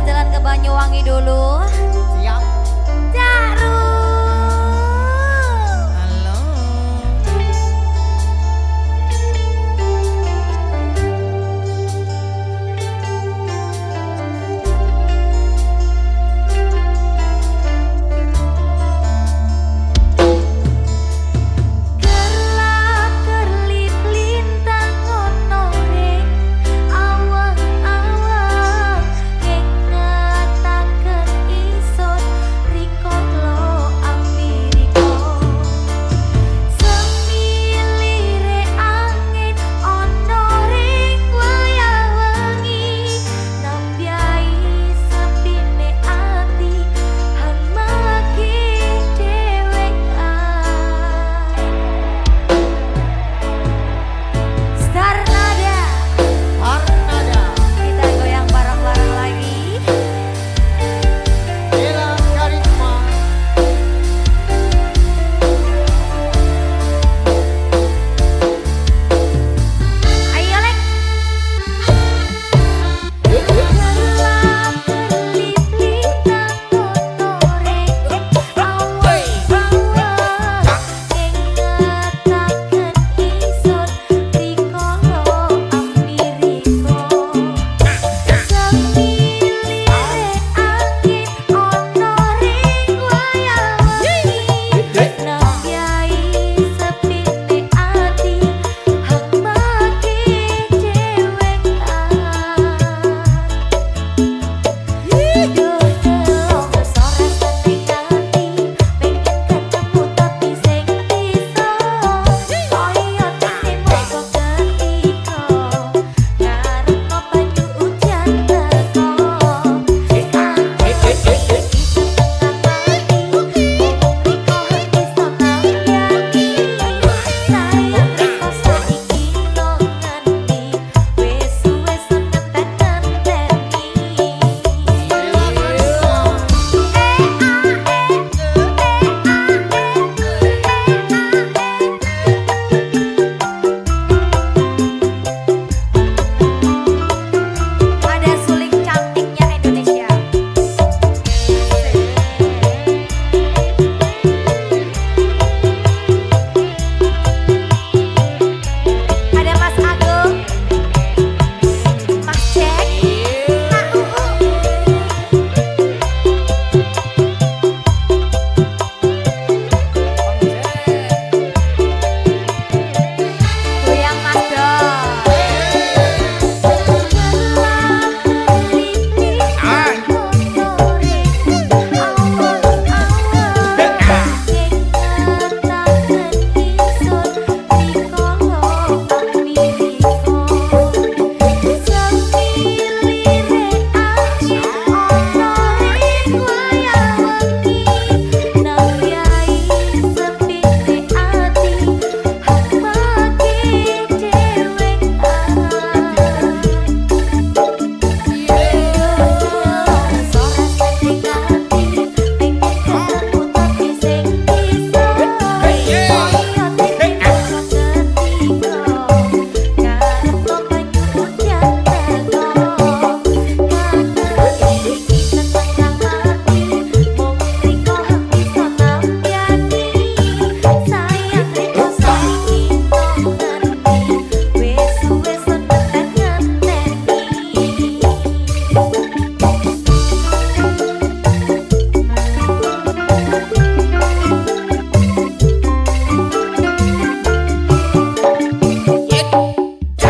jalan-jalan ke Banyuwangi dulu? Siap. Cak